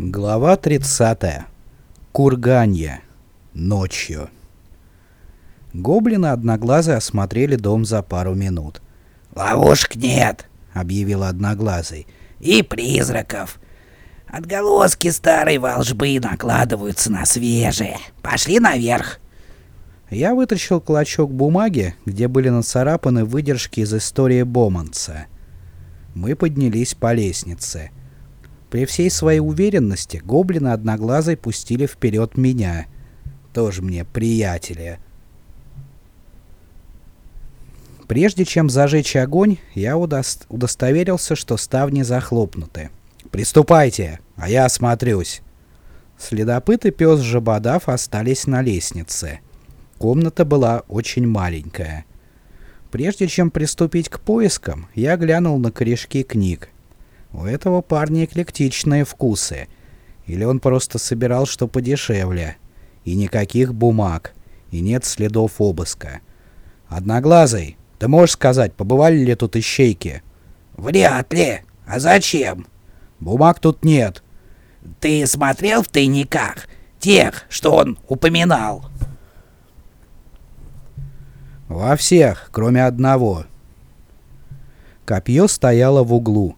Глава 30. Курганье. Ночью. Гоблины одноглазые осмотрели дом за пару минут. «Ловушек нет», — объявил одноглазый. «И призраков. Отголоски старой волжбы накладываются на свежие. Пошли наверх». Я вытащил клочок бумаги, где были нацарапаны выдержки из истории Боманца. Мы поднялись по лестнице. При всей своей уверенности гоблины одноглазой пустили вперед меня. Тоже мне приятели. Прежде чем зажечь огонь, я удост удостоверился, что ставни захлопнуты. «Приступайте, а я осмотрюсь». Следопыт и пес Жабодав остались на лестнице. Комната была очень маленькая. Прежде чем приступить к поискам, я глянул на корешки книг. У этого парня эклектичные вкусы. Или он просто собирал что подешевле. И никаких бумаг. И нет следов обыска. Одноглазый, ты можешь сказать, побывали ли тут ищейки? Вряд ли. А зачем? Бумаг тут нет. Ты смотрел в тайниках? Тех, что он упоминал? Во всех, кроме одного. Копье стояло в углу.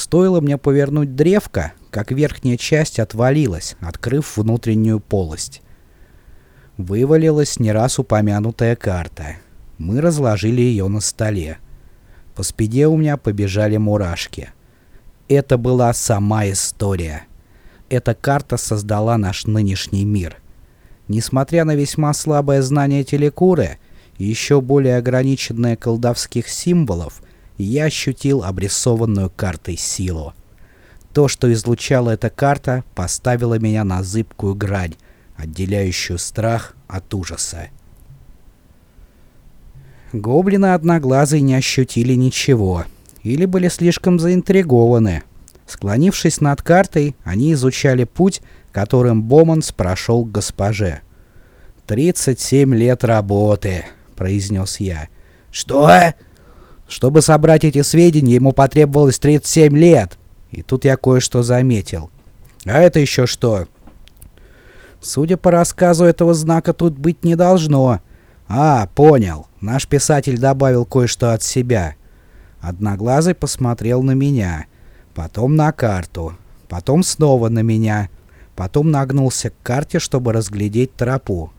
Стоило мне повернуть древко, как верхняя часть отвалилась, открыв внутреннюю полость. Вывалилась не раз упомянутая карта. Мы разложили ее на столе. По спине у меня побежали мурашки. Это была сама история. Эта карта создала наш нынешний мир. Несмотря на весьма слабое знание телекуры еще более ограниченное колдовских символов, я ощутил обрисованную картой силу. То, что излучала эта карта, поставило меня на зыбкую грань, отделяющую страх от ужаса. Гоблины одноглазые не ощутили ничего, или были слишком заинтригованы. Склонившись над картой, они изучали путь, которым Боманс прошел к госпоже. «Тридцать семь лет работы», — произнес я. «Что?» Чтобы собрать эти сведения, ему потребовалось 37 лет. И тут я кое-что заметил. А это еще что? Судя по рассказу, этого знака тут быть не должно. А, понял. Наш писатель добавил кое-что от себя. Одноглазый посмотрел на меня, потом на карту, потом снова на меня, потом нагнулся к карте, чтобы разглядеть тропу.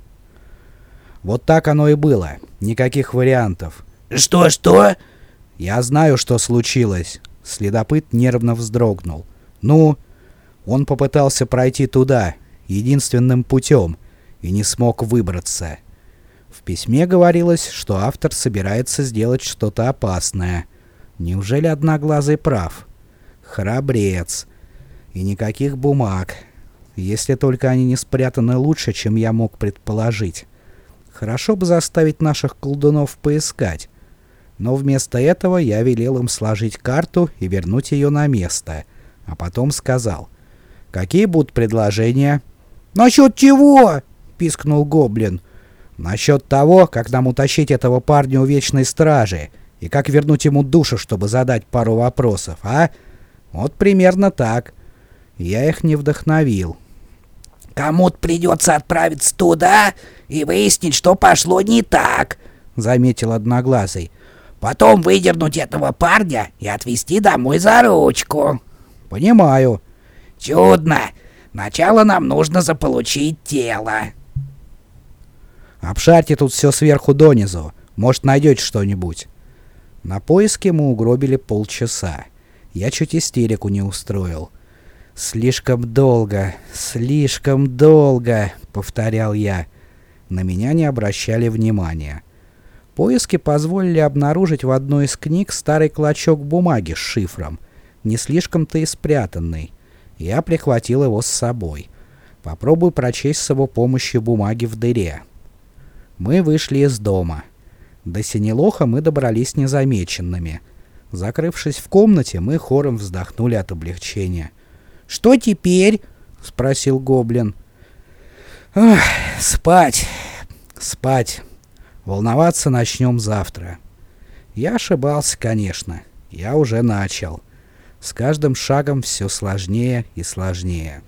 Вот так оно и было. Никаких вариантов. «Что-что?» «Я знаю, что случилось». Следопыт нервно вздрогнул. «Ну?» Он попытался пройти туда, единственным путем, и не смог выбраться. В письме говорилось, что автор собирается сделать что-то опасное. Неужели Одноглазый прав? Храбрец. И никаких бумаг. Если только они не спрятаны лучше, чем я мог предположить. Хорошо бы заставить наших колдунов поискать но вместо этого я велел им сложить карту и вернуть ее на место, а потом сказал, «Какие будут предложения?» «Насчет чего?» — пискнул Гоблин. «Насчет того, как нам утащить этого парня у Вечной Стражи и как вернуть ему душу, чтобы задать пару вопросов, а? Вот примерно так. Я их не вдохновил». «Кому-то придется отправиться туда и выяснить, что пошло не так», — заметил Одноглазый. Потом выдернуть этого парня и отвезти домой за ручку. Понимаю. Чудно. Начало нам нужно заполучить тело. Обшарьте тут все сверху донизу. Может, найдете что-нибудь. На поиски мы угробили полчаса. Я чуть истерику не устроил. «Слишком долго, слишком долго», — повторял я. На меня не обращали внимания. Поиски позволили обнаружить в одной из книг старый клочок бумаги с шифром, не слишком-то и спрятанный. Я прихватил его с собой. Попробую прочесть с его помощью бумаги в дыре. Мы вышли из дома. До Синелоха мы добрались незамеченными. Закрывшись в комнате, мы хором вздохнули от облегчения. «Что теперь?» — спросил Гоблин. «Спать, спать». Волноваться начнем завтра. Я ошибался, конечно. Я уже начал. С каждым шагом все сложнее и сложнее.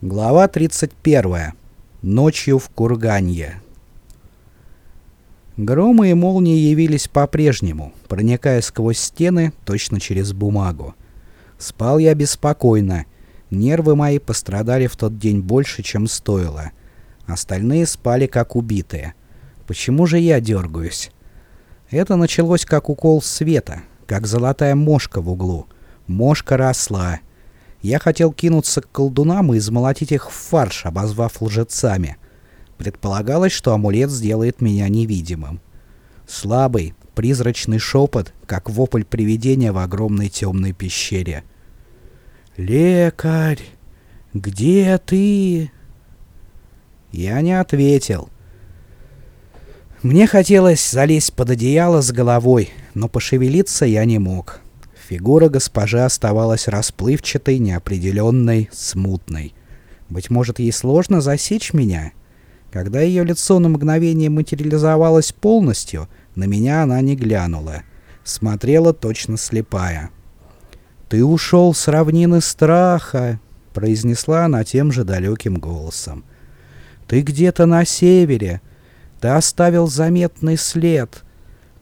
Глава 31. Ночью в Курганье. Громы и молнии явились по-прежнему, проникая сквозь стены точно через бумагу. Спал я беспокойно. Нервы мои пострадали в тот день больше, чем стоило. Остальные спали как убитые. Почему же я дергаюсь? Это началось как укол света, как золотая мошка в углу. Мошка росла. Я хотел кинуться к колдунам и измолотить их в фарш, обозвав лжецами. Предполагалось, что амулет сделает меня невидимым. Слабый, призрачный шепот, как вопль привидения в огромной темной пещере. «Лекарь, где ты?» Я не ответил. Мне хотелось залезть под одеяло с головой, но пошевелиться я не мог. Фигура госпожи оставалась расплывчатой, неопределенной, смутной. Быть может, ей сложно засечь меня? Когда ее лицо на мгновение материализовалось полностью, на меня она не глянула. Смотрела точно слепая. «Ты ушел с равнины страха», — произнесла она тем же далеким голосом. «Ты где-то на севере. Ты оставил заметный след.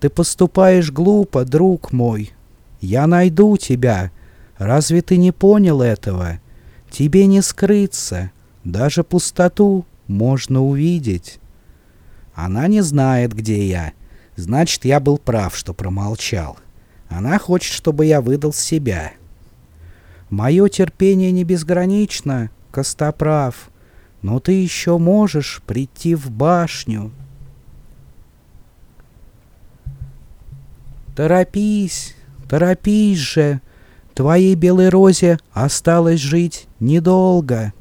Ты поступаешь глупо, друг мой». Я найду тебя. Разве ты не понял этого? Тебе не скрыться. Даже пустоту можно увидеть. Она не знает, где я. Значит, я был прав, что промолчал. Она хочет, чтобы я выдал себя. Мое терпение не безгранично, Костоправ, но ты еще можешь прийти в башню. Торопись, Торопись же, твоей белой розе осталось жить недолго.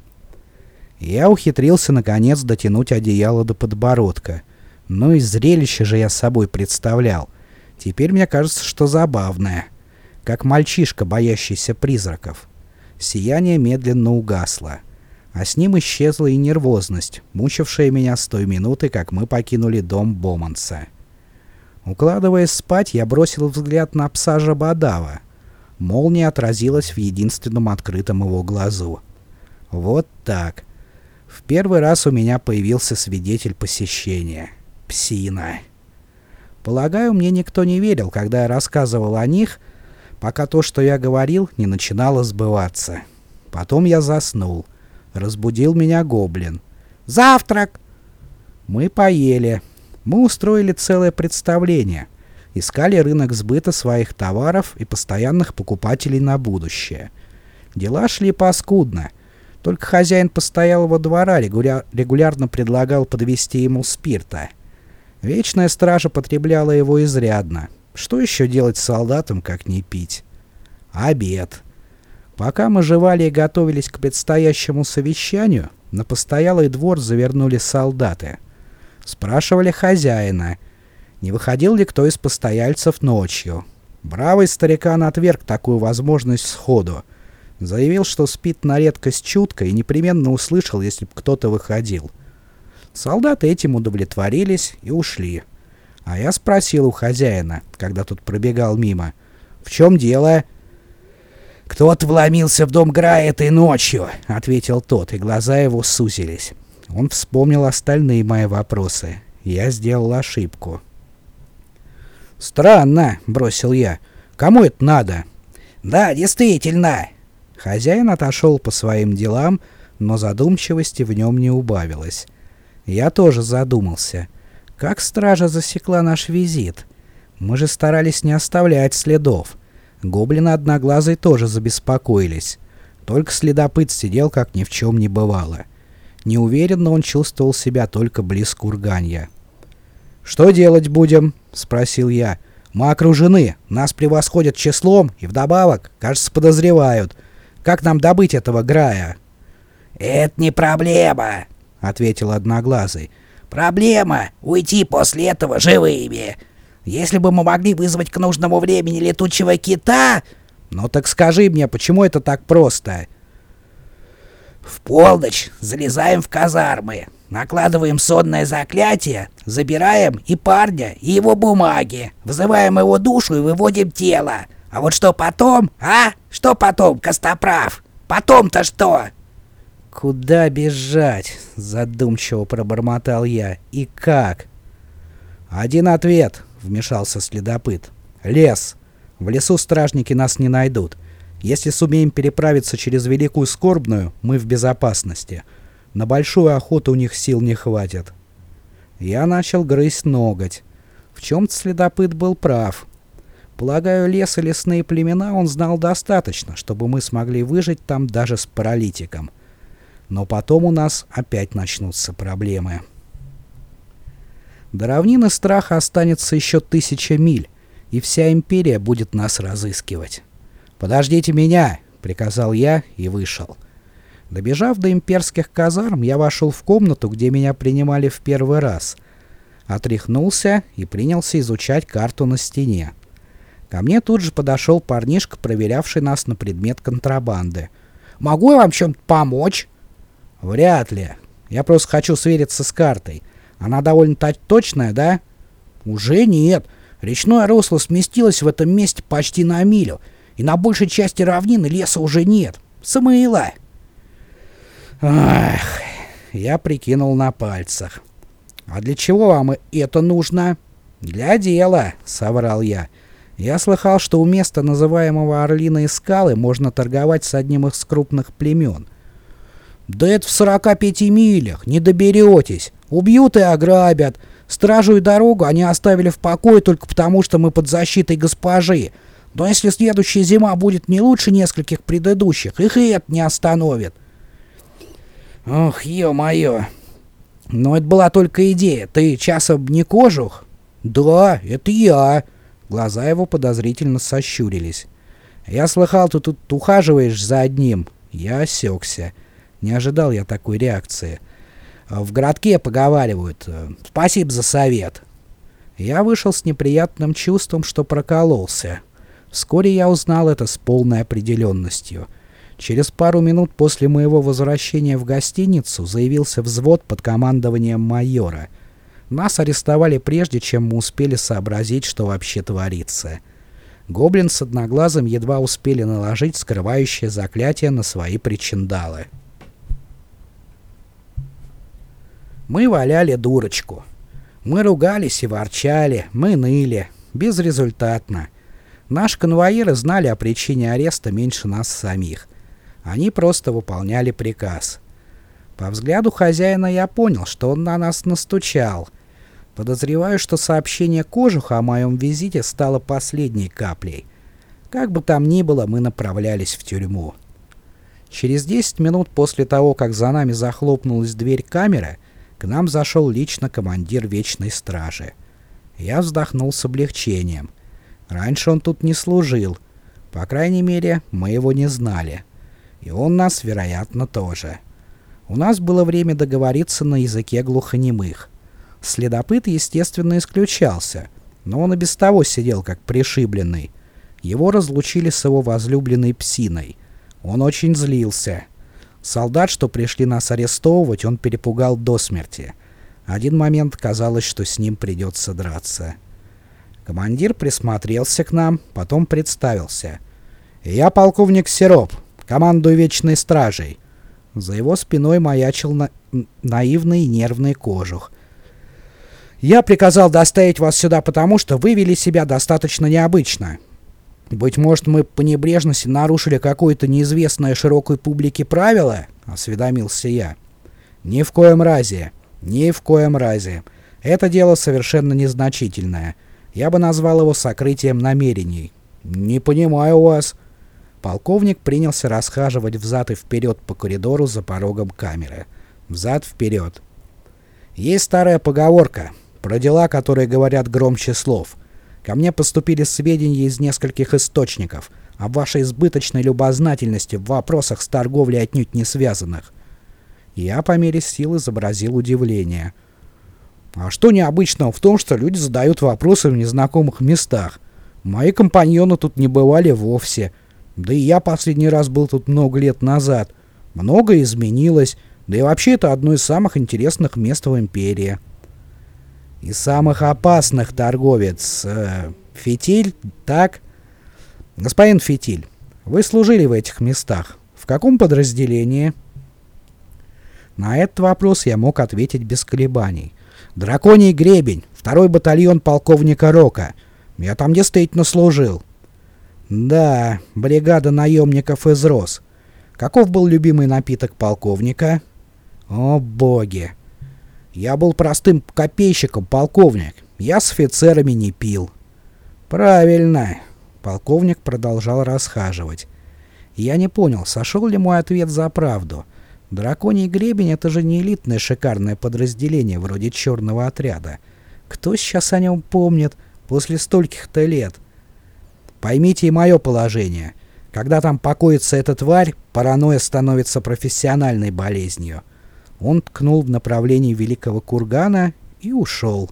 Я ухитрился наконец дотянуть одеяло до подбородка. Ну и зрелище же я собой представлял. Теперь мне кажется, что забавное. Как мальчишка, боящийся призраков. Сияние медленно угасло. А с ним исчезла и нервозность, мучившая меня с той минуты, как мы покинули дом Боманса. Укладываясь спать, я бросил взгляд на пса Жабодава. Молния отразилась в единственном открытом его глазу. Вот так. В первый раз у меня появился свидетель посещения. Псина. Полагаю, мне никто не верил, когда я рассказывал о них, пока то, что я говорил, не начинало сбываться. Потом я заснул. Разбудил меня гоблин. «Завтрак!» Мы поели. Мы устроили целое представление. Искали рынок сбыта своих товаров и постоянных покупателей на будущее. Дела шли паскудно. Только хозяин постоялого двора регуля регулярно предлагал подвести ему спирта. Вечная стража потребляла его изрядно. Что еще делать с солдатом, как не пить? Обед. Пока мы жевали и готовились к предстоящему совещанию, на постоялый двор завернули солдаты — Спрашивали хозяина, не выходил ли кто из постояльцев ночью. Бравый старикан отверг такую возможность сходу. Заявил, что спит на редкость чутко и непременно услышал, если бы кто-то выходил. Солдаты этим удовлетворились и ушли. А я спросил у хозяина, когда тут пробегал мимо, «В чем дело?» «Кто-то вломился в дом Грая этой ночью», — ответил тот, и глаза его сузились. Он вспомнил остальные мои вопросы. Я сделал ошибку. «Странно», — бросил я. «Кому это надо?» «Да, действительно». Хозяин отошел по своим делам, но задумчивости в нем не убавилось. Я тоже задумался. Как стража засекла наш визит? Мы же старались не оставлять следов. Гоблины одноглазые тоже забеспокоились. Только следопыт сидел, как ни в чем не бывало. Неуверенно он чувствовал себя только близ курганья. «Что делать будем?» — спросил я. «Мы окружены, нас превосходят числом и вдобавок, кажется, подозревают. Как нам добыть этого Грая?» «Это не проблема», — ответил Одноглазый. «Проблема — уйти после этого живыми. Если бы мы могли вызвать к нужному времени летучего кита...» «Ну так скажи мне, почему это так просто?» В полночь залезаем в казармы, накладываем сонное заклятие, забираем и парня, и его бумаги, вызываем его душу и выводим тело. А вот что потом, а? Что потом, Костоправ? Потом-то что? «Куда бежать?» — задумчиво пробормотал я. «И как?» «Один ответ», — вмешался следопыт. «Лес. В лесу стражники нас не найдут. Если сумеем переправиться через Великую Скорбную, мы в безопасности. На большую охоту у них сил не хватит». Я начал грызть ноготь. В чем-то следопыт был прав. Полагаю, лес и лесные племена он знал достаточно, чтобы мы смогли выжить там даже с паралитиком. Но потом у нас опять начнутся проблемы. До равнины страха останется еще тысяча миль, и вся империя будет нас разыскивать. «Подождите меня!» — приказал я и вышел. Добежав до имперских казарм, я вошел в комнату, где меня принимали в первый раз. Отряхнулся и принялся изучать карту на стене. Ко мне тут же подошел парнишка, проверявший нас на предмет контрабанды. «Могу я вам чем-то помочь?» «Вряд ли. Я просто хочу свериться с картой. Она довольно точная, да?» «Уже нет. Речное русло сместилось в этом месте почти на милю, и на большей части равнины леса уже нет. Самоила!» «Ах!» Я прикинул на пальцах. «А для чего вам это нужно?» «Для дела», — соврал я. Я слыхал, что у места, называемого Орлиные скалы, можно торговать с одним из крупных племен. «Да это в 45 милях, не доберетесь. Убьют и ограбят. Стражу и дорогу они оставили в покое только потому, что мы под защитой госпожи. Но если следующая зима будет не лучше нескольких предыдущих, их и это не остановит». «Ох, ё-моё!» «Но это была только идея. Ты часом не кожух?» «Да, это я!» Глаза его подозрительно сощурились. «Я слыхал, ты тут ухаживаешь за одним». Я осекся. Не ожидал я такой реакции. «В городке поговаривают. Спасибо за совет». Я вышел с неприятным чувством, что прокололся. Вскоре я узнал это с полной определенностью. Через пару минут после моего возвращения в гостиницу заявился взвод под командованием майора — нас арестовали прежде, чем мы успели сообразить, что вообще творится. Гоблин с одноглазым едва успели наложить скрывающее заклятие на свои причиндалы. Мы валяли дурочку. Мы ругались и ворчали, мы ныли. Безрезультатно. Наши конвоиры знали о причине ареста меньше нас самих. Они просто выполняли приказ. По взгляду хозяина я понял, что он на нас настучал — Подозреваю, что сообщение Кожуха о моем визите стало последней каплей. Как бы там ни было, мы направлялись в тюрьму. Через 10 минут после того, как за нами захлопнулась дверь камеры, к нам зашел лично командир Вечной Стражи. Я вздохнул с облегчением. Раньше он тут не служил. По крайней мере, мы его не знали. И он нас, вероятно, тоже. У нас было время договориться на языке глухонемых. Следопыт, естественно, исключался, но он и без того сидел как пришибленный. Его разлучили с его возлюбленной псиной. Он очень злился. Солдат, что пришли нас арестовывать, он перепугал до смерти. Один момент казалось, что с ним придется драться. Командир присмотрелся к нам, потом представился. «Я полковник Сироп, командую Вечной Стражей». За его спиной маячил на... наивный нервный кожух. Я приказал доставить вас сюда потому, что вы вели себя достаточно необычно. Быть может, мы по небрежности нарушили какое-то неизвестное широкой публике правило? Осведомился я. Ни в коем разе. Ни в коем разе. Это дело совершенно незначительное. Я бы назвал его сокрытием намерений. Не понимаю вас. Полковник принялся расхаживать взад и вперед по коридору за порогом камеры. Взад-вперед. Есть старая поговорка про дела, которые говорят громче слов. Ко мне поступили сведения из нескольких источников о вашей избыточной любознательности в вопросах с торговлей отнюдь не связанных. Я по мере сил изобразил удивление. А что необычного в том, что люди задают вопросы в незнакомых местах? Мои компаньоны тут не бывали вовсе. Да и я последний раз был тут много лет назад. Многое изменилось, да и вообще это одно из самых интересных мест в Империи. Из самых опасных торговец э, Фитиль, так? Господин Фитиль, вы служили в этих местах. В каком подразделении? На этот вопрос я мог ответить без колебаний. «Драконий гребень, второй батальон полковника Рока. Я там действительно служил». «Да, бригада наемников из Рос. Каков был любимый напиток полковника?» «О боги! Я был простым копейщиком, полковник. Я с офицерами не пил». «Правильно!» Полковник продолжал расхаживать. Я не понял, сошел ли мой ответ за правду. Драконий гребень — это же не элитное шикарное подразделение вроде черного отряда. Кто сейчас о нем помнит после стольких-то лет? Поймите и мое положение. Когда там покоится эта тварь, паранойя становится профессиональной болезнью. Он ткнул в направлении великого кургана и ушел.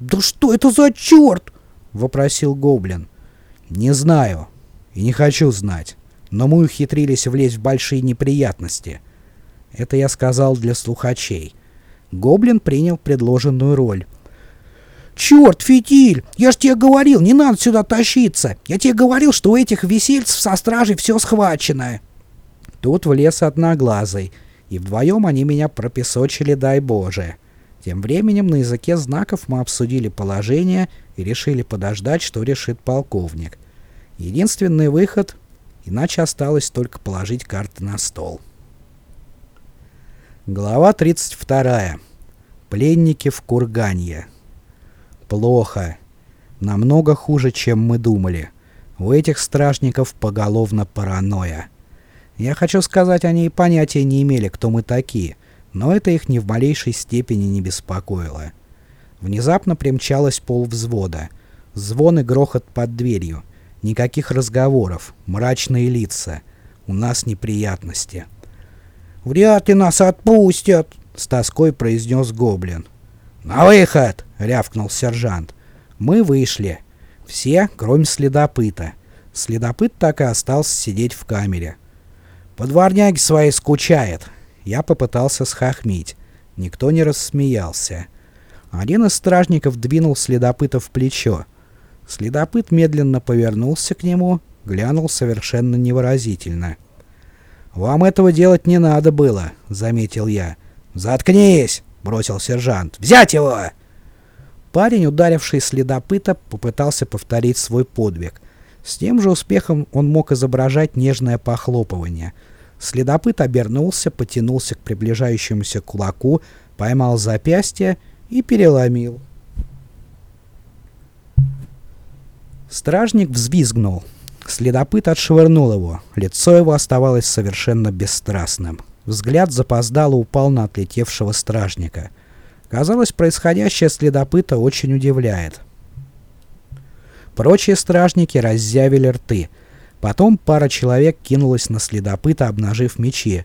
«Да что это за черт?» — вопросил гоблин. «Не знаю и не хочу знать но мы ухитрились влезть в большие неприятности. Это я сказал для слухачей. Гоблин принял предложенную роль. «Черт, фитиль! Я ж тебе говорил, не надо сюда тащиться! Я тебе говорил, что у этих весельцев со стражей все схвачено!» Тут влез одноглазый, и вдвоем они меня пропесочили, дай Боже. Тем временем на языке знаков мы обсудили положение и решили подождать, что решит полковник. Единственный выход Иначе осталось только положить карты на стол. Глава 32. Пленники в Курганье. Плохо. Намного хуже, чем мы думали. У этих стражников поголовно паранойя. Я хочу сказать, они и понятия не имели, кто мы такие, но это их ни в малейшей степени не беспокоило. Внезапно примчалось полвзвода. Звон и грохот под дверью. Никаких разговоров, мрачные лица. У нас неприятности. «Вряд ли нас отпустят!» — с тоской произнес гоблин. «На выход!» — рявкнул сержант. Мы вышли. Все, кроме следопыта. Следопыт так и остался сидеть в камере. Подворняги свои скучает. Я попытался схохмить. Никто не рассмеялся. Один из стражников двинул следопыта в плечо. Следопыт медленно повернулся к нему, глянул совершенно невыразительно. «Вам этого делать не надо было», — заметил я. «Заткнись!» — бросил сержант. «Взять его!» Парень, ударивший следопыта, попытался повторить свой подвиг. С тем же успехом он мог изображать нежное похлопывание. Следопыт обернулся, потянулся к приближающемуся кулаку, поймал запястье и переломил. Стражник взвизгнул. Следопыт отшвырнул его. Лицо его оставалось совершенно бесстрастным. Взгляд запоздало упал на отлетевшего стражника. Казалось, происходящее следопыта очень удивляет. Прочие стражники раззявили рты. Потом пара человек кинулась на следопыта, обнажив мечи.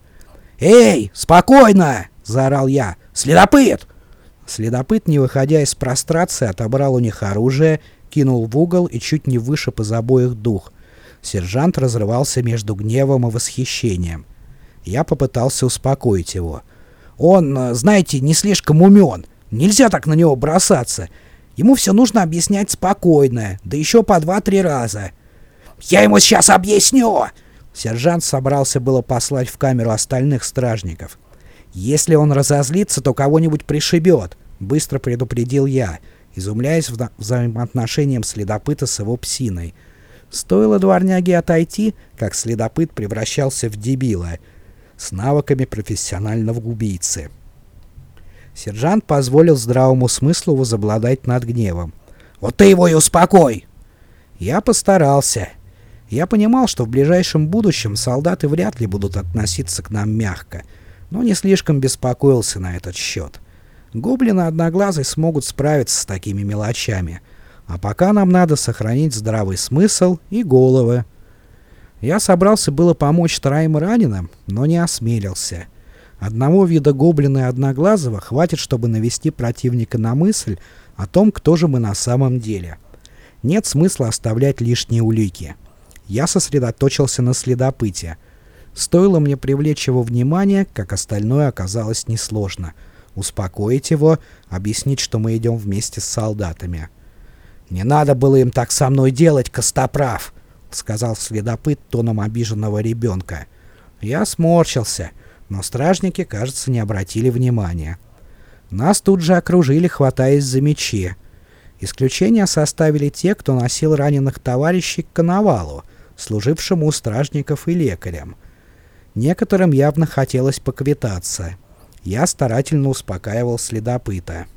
«Эй, спокойно!» — заорал я. «Следопыт!» Следопыт, не выходя из прострации, отобрал у них оружие кинул в угол и чуть не вышиб из обоих дух. Сержант разрывался между гневом и восхищением. Я попытался успокоить его. «Он, знаете, не слишком умен. Нельзя так на него бросаться. Ему все нужно объяснять спокойно, да еще по два-три раза». «Я ему сейчас объясню!» Сержант собрался было послать в камеру остальных стражников. «Если он разозлится, то кого-нибудь пришибет», — быстро предупредил я изумляясь вза взаимоотношениям следопыта с его псиной. Стоило дворняге отойти, как следопыт превращался в дебила с навыками профессионального убийцы. Сержант позволил здравому смыслу возобладать над гневом. «Вот ты его и успокой!» Я постарался. Я понимал, что в ближайшем будущем солдаты вряд ли будут относиться к нам мягко, но не слишком беспокоился на этот счет. Гоблины одноглазый смогут справиться с такими мелочами. А пока нам надо сохранить здравый смысл и головы. Я собрался было помочь троим раненым, но не осмелился. Одного вида гоблина и одноглазого хватит, чтобы навести противника на мысль о том, кто же мы на самом деле. Нет смысла оставлять лишние улики. Я сосредоточился на следопыте. Стоило мне привлечь его внимание, как остальное оказалось несложно — успокоить его, объяснить, что мы идем вместе с солдатами. «Не надо было им так со мной делать, Костоправ!» — сказал следопыт тоном обиженного ребенка. Я сморщился. но стражники, кажется, не обратили внимания. Нас тут же окружили, хватаясь за мечи. Исключение составили те, кто носил раненых товарищей к коновалу, служившему у стражников и лекарям. Некоторым явно хотелось поквитаться. Я старательно успокаивал следопыта.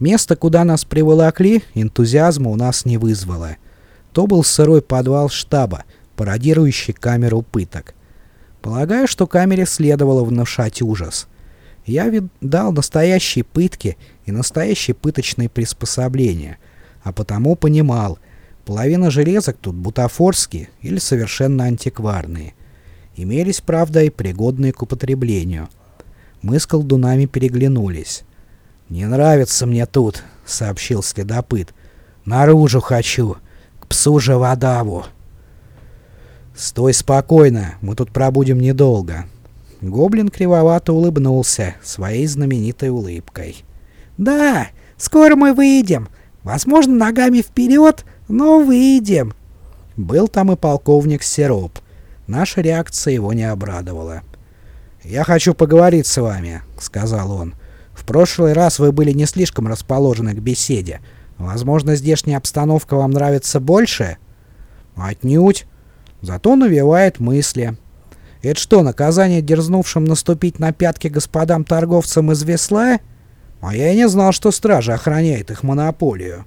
Место, куда нас приволокли, энтузиазма у нас не вызвало. То был сырой подвал штаба, пародирующий камеру пыток. Полагаю, что камере следовало внушать ужас. Я видал настоящие пытки и настоящие пыточные приспособления, а потому понимал, половина железок тут бутафорские или совершенно антикварные. Имелись, правда, и пригодные к употреблению. Мы с колдунами переглянулись. «Не нравится мне тут», — сообщил следопыт. «Наружу хочу, к псу же водаву». «Стой спокойно, мы тут пробудем недолго». Гоблин кривовато улыбнулся своей знаменитой улыбкой. «Да, скоро мы выйдем. Возможно, ногами вперед, но выйдем». Был там и полковник Сироп. Наша реакция его не обрадовала. «Я хочу поговорить с вами», — сказал он. «В прошлый раз вы были не слишком расположены к беседе. Возможно, здешняя обстановка вам нравится больше?» «Отнюдь. Зато навевает мысли. Это что, наказание дерзнувшим наступить на пятки господам-торговцам из весла? А я и не знал, что стража охраняет их монополию.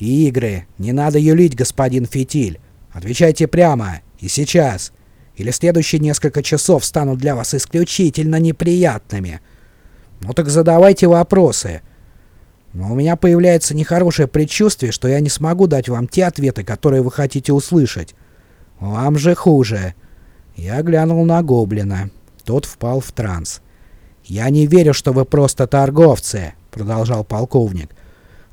Игры. Не надо юлить, господин Фитиль. Отвечайте прямо. И сейчас. Или следующие несколько часов станут для вас исключительно неприятными. Ну так задавайте вопросы. Но у меня появляется нехорошее предчувствие, что я не смогу дать вам те ответы, которые вы хотите услышать. Вам же хуже. Я глянул на гоблина. Тот впал в транс. «Я не верю, что вы просто торговцы», — продолжал полковник.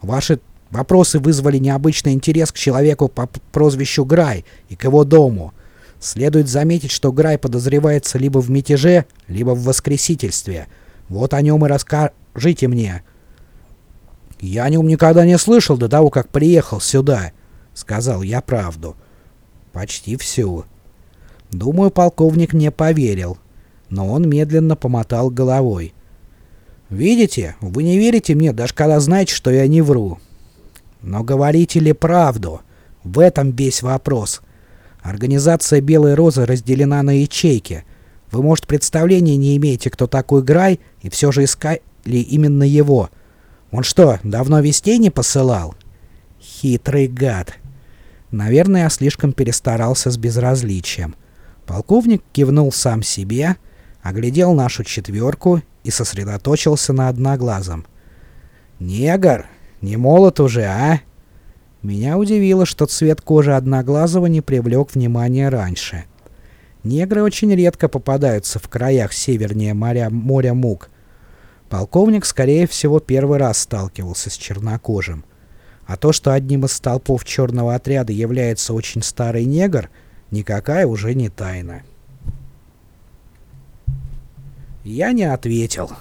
«Ваши вопросы вызвали необычный интерес к человеку по прозвищу Грай и к его дому. Следует заметить, что Грай подозревается либо в мятеже, либо в воскресительстве. Вот о нем и расскажите мне». «Я о нем никогда не слышал до того, как приехал сюда», — сказал я правду. «Почти всю». Думаю, полковник мне поверил, но он медленно помотал головой. «Видите, вы не верите мне, даже когда знаете, что я не вру. Но говорите ли правду? В этом весь вопрос. Организация «Белой розы» разделена на ячейки. Вы, может, представления не имеете, кто такой Грай, и все же искали именно его. Он что, давно вестей не посылал? Хитрый гад. Наверное, я слишком перестарался с безразличием. Полковник кивнул сам себе, оглядел нашу четверку и сосредоточился на одноглазом. «Негр, не молод уже, а?» Меня удивило, что цвет кожи Одноглазого не привлек внимания раньше. Негры очень редко попадаются в краях севернее моря, моря Мук, Полковник, скорее всего, первый раз сталкивался с чернокожим. А то, что одним из столпов черного отряда является очень старый негр, никакая уже не тайна. Я не ответил.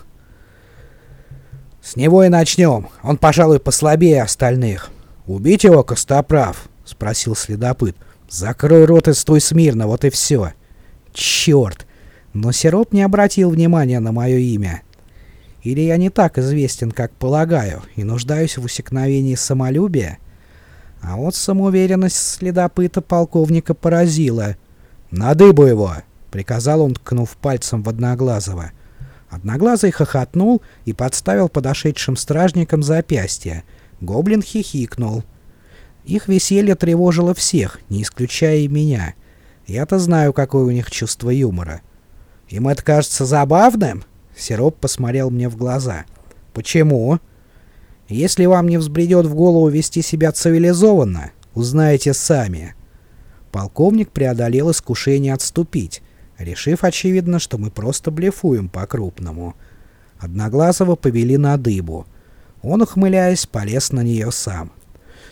«С него и начнем. Он, пожалуй, послабее остальных. Убить его, Костоправ?» — спросил следопыт. «Закрой рот и стой смирно, вот и все». «Черт!» Но Сироп не обратил внимания на мое имя. Или я не так известен, как полагаю, и нуждаюсь в усекновении самолюбия? А вот самоуверенность следопыта полковника поразила. «На дыбу его!» — приказал он, ткнув пальцем в Одноглазого. Одноглазый хохотнул и подставил подошедшим стражникам запястье. Гоблин хихикнул. Их веселье тревожило всех, не исключая и меня. Я-то знаю, какое у них чувство юмора. Им это кажется забавным? Сироп посмотрел мне в глаза. «Почему?» «Если вам не взбредет в голову вести себя цивилизованно, узнаете сами». Полковник преодолел искушение отступить, решив, очевидно, что мы просто блефуем по-крупному. Одноглазого повели на дыбу. Он, ухмыляясь, полез на нее сам.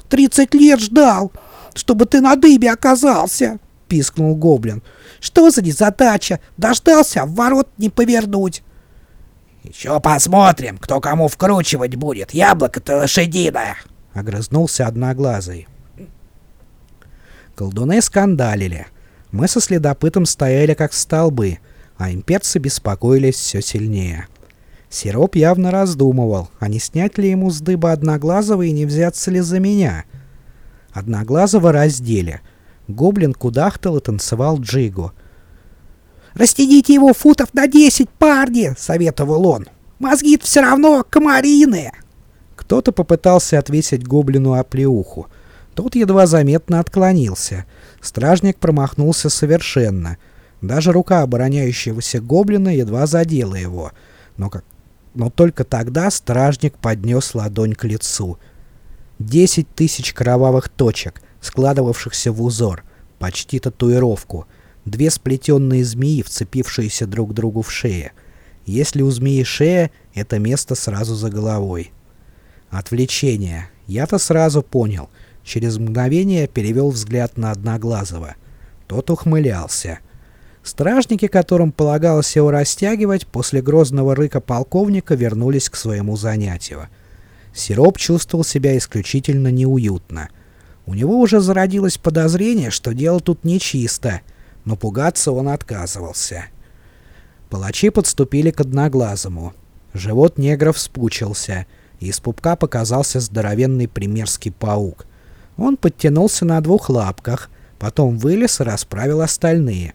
«Тридцать лет ждал, чтобы ты на дыбе оказался!» — пискнул гоблин. «Что за незадача? Дождался, в ворот не повернуть!» «Еще посмотрим, кто кому вкручивать будет, яблоко-то лошадиное!» — огрызнулся Одноглазый. Колдуны скандалили. Мы со следопытом стояли как столбы, а имперцы беспокоились все сильнее. Сироп явно раздумывал, а не снять ли ему с дыба Одноглазого и не взяться ли за меня. Одноглазого раздели. Гоблин кудахтал и танцевал джигу. «Растяните его футов на десять, парни!» — советовал он. мозги все равно комариные!» Кто-то попытался отвесить гоблину оплеуху. Тот едва заметно отклонился. Стражник промахнулся совершенно. Даже рука обороняющегося гоблина едва задела его. Но, как... Но только тогда стражник поднес ладонь к лицу. Десять тысяч кровавых точек, складывавшихся в узор, почти татуировку. Две сплетенные змеи, вцепившиеся друг другу в шее. Если у змеи шея, это место сразу за головой. Отвлечение. Я-то сразу понял. Через мгновение перевел взгляд на Одноглазого. Тот ухмылялся. Стражники, которым полагалось его растягивать, после грозного рыка полковника вернулись к своему занятию. Сироп чувствовал себя исключительно неуютно. У него уже зародилось подозрение, что дело тут нечисто, но пугаться он отказывался. Палачи подступили к Одноглазому. Живот негра вспучился — и из пупка показался здоровенный примерский паук. Он подтянулся на двух лапках, потом вылез и расправил остальные.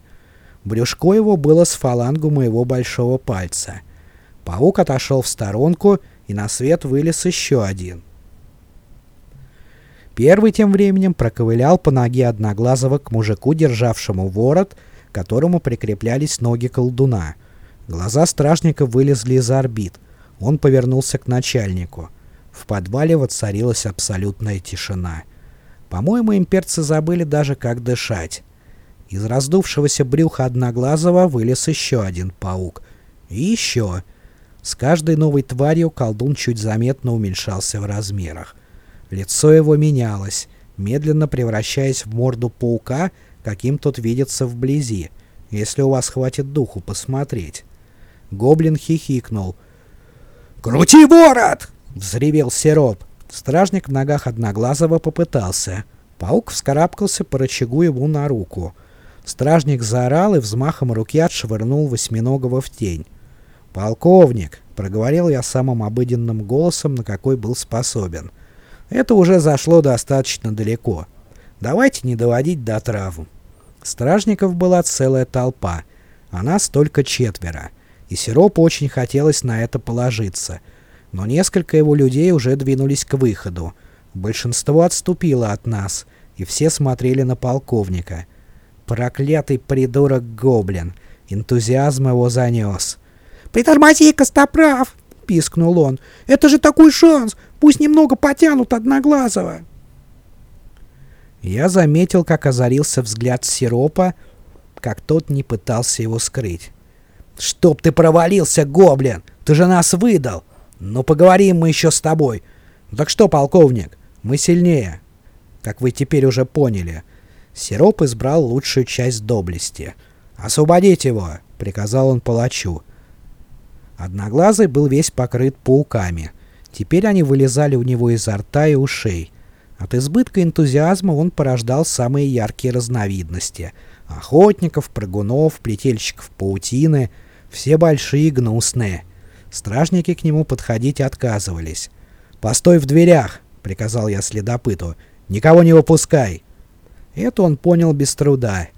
Брюшко его было с фалангу моего большого пальца. Паук отошел в сторонку, и на свет вылез еще один. Первый тем временем проковылял по ноге Одноглазого к мужику, державшему ворот, к которому прикреплялись ноги колдуна. Глаза стражника вылезли из орбит — он повернулся к начальнику. В подвале воцарилась абсолютная тишина. По-моему, имперцы забыли даже, как дышать. Из раздувшегося брюха Одноглазого вылез еще один паук. И еще. С каждой новой тварью колдун чуть заметно уменьшался в размерах. Лицо его менялось, медленно превращаясь в морду паука, каким тот видится вблизи, если у вас хватит духу посмотреть. Гоблин хихикнул — «Крути ворот!» — взревел Сироп. Стражник в ногах Одноглазого попытался. Паук вскарабкался по рычагу ему на руку. Стражник заорал и взмахом руки отшвырнул восьминогого в тень. «Полковник!» — проговорил я самым обыденным голосом, на какой был способен. «Это уже зашло достаточно далеко. Давайте не доводить до травм». Стражников была целая толпа, а нас только четверо и Сиропу очень хотелось на это положиться. Но несколько его людей уже двинулись к выходу. Большинство отступило от нас, и все смотрели на полковника. Проклятый придурок Гоблин. Энтузиазм его занес. «Притормози, Костоправ!» — пискнул он. «Это же такой шанс! Пусть немного потянут Одноглазого!» Я заметил, как озарился взгляд Сиропа, как тот не пытался его скрыть. «Чтоб ты провалился, гоблин! Ты же нас выдал! Ну поговорим мы еще с тобой! Так что, полковник, мы сильнее!» Как вы теперь уже поняли, Сироп избрал лучшую часть доблести. «Освободить его!» — приказал он палачу. Одноглазый был весь покрыт пауками. Теперь они вылезали у него изо рта и ушей. От избытка энтузиазма он порождал самые яркие разновидности — охотников, прыгунов, плетельщиков паутины — все большие гнусные. Стражники к нему подходить отказывались. «Постой в дверях!» — приказал я следопыту. «Никого не выпускай!» Это он понял без труда.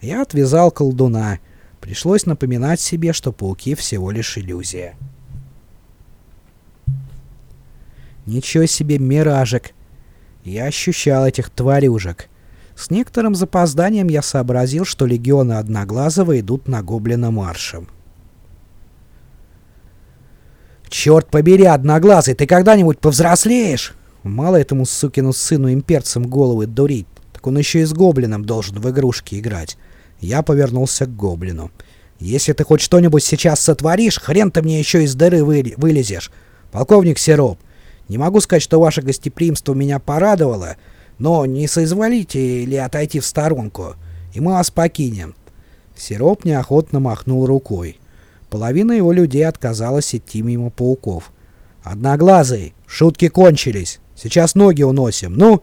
Я отвязал колдуна. Пришлось напоминать себе, что пауки всего лишь иллюзия. Ничего себе миражек! Я ощущал этих тварюжек. С некоторым запозданием я сообразил, что легионы Одноглазого идут на гоблина маршем. «Черт побери, одноглазый, ты когда-нибудь повзрослеешь?» Мало этому сукину сыну имперцам головы дурить, так он еще и с гоблином должен в игрушки играть. Я повернулся к гоблину. «Если ты хоть что-нибудь сейчас сотворишь, хрен ты мне еще из дыры вы вылезешь. Полковник Сироп, не могу сказать, что ваше гостеприимство меня порадовало, но не соизволите ли отойти в сторонку, и мы вас покинем». Сироп неохотно махнул рукой. Половина его людей отказалась идти мимо пауков. «Одноглазый! Шутки кончились! Сейчас ноги уносим! Ну!»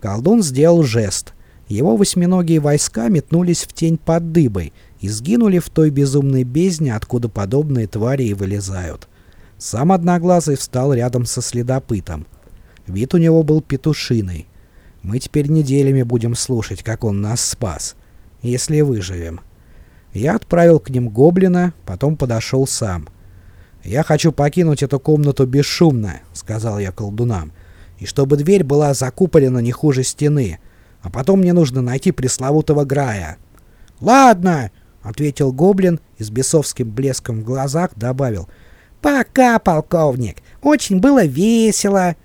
Колдун сделал жест. Его восьминогие войска метнулись в тень под дыбой и сгинули в той безумной бездне, откуда подобные твари и вылезают. Сам Одноглазый встал рядом со следопытом. Вид у него был петушиный. Мы теперь неделями будем слушать, как он нас спас. Если выживем. Я отправил к ним гоблина, потом подошел сам. «Я хочу покинуть эту комнату бесшумно», — сказал я колдунам, «и чтобы дверь была закупорена не хуже стены, а потом мне нужно найти пресловутого Грая». «Ладно», — ответил гоблин и с бесовским блеском в глазах добавил, «Пока, полковник, очень было весело».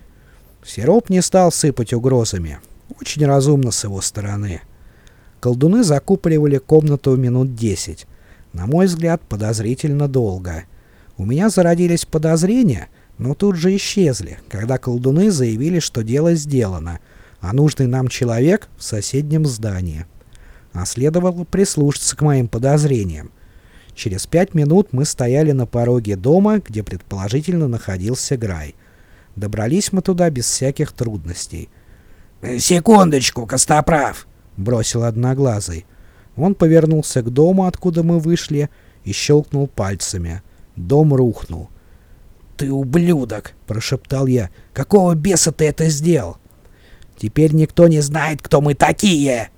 Сироп не стал сыпать угрозами. Очень разумно с его стороны. Колдуны закупоривали комнату минут десять. На мой взгляд, подозрительно долго. У меня зародились подозрения, но тут же исчезли, когда колдуны заявили, что дело сделано, а нужный нам человек в соседнем здании. А следовало прислушаться к моим подозрениям. Через пять минут мы стояли на пороге дома, где предположительно находился Грай. Добрались мы туда без всяких трудностей. «Секундочку, Костоправ!» — бросил Одноглазый. Он повернулся к дому, откуда мы вышли, и щелкнул пальцами. Дом рухнул. «Ты ублюдок!» — прошептал я. «Какого беса ты это сделал?» «Теперь никто не знает, кто мы такие!»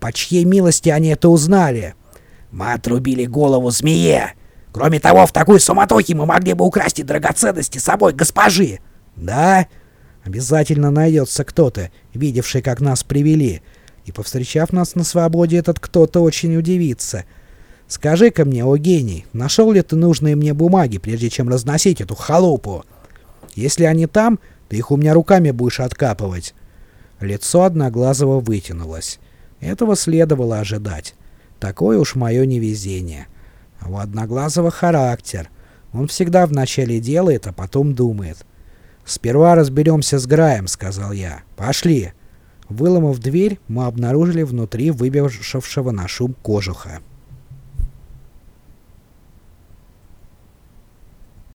«По чьей милости они это узнали?» «Мы отрубили голову змее! Кроме того, в такой суматохе мы могли бы украсть и драгоценности с собой госпожи!» «Да? Обязательно найдется кто-то, видевший, как нас привели, и, повстречав нас на свободе, этот кто-то очень удивится. Скажи-ка мне, о гений, нашел ли ты нужные мне бумаги, прежде чем разносить эту халупу? Если они там, ты их у меня руками будешь откапывать». Лицо Одноглазого вытянулось. Этого следовало ожидать. Такое уж мое невезение. А у Одноглазого характер. Он всегда вначале делает, а потом думает. «Сперва разберемся с Граем», — сказал я. «Пошли». Выломав дверь, мы обнаружили внутри выбежавшего на шум кожуха.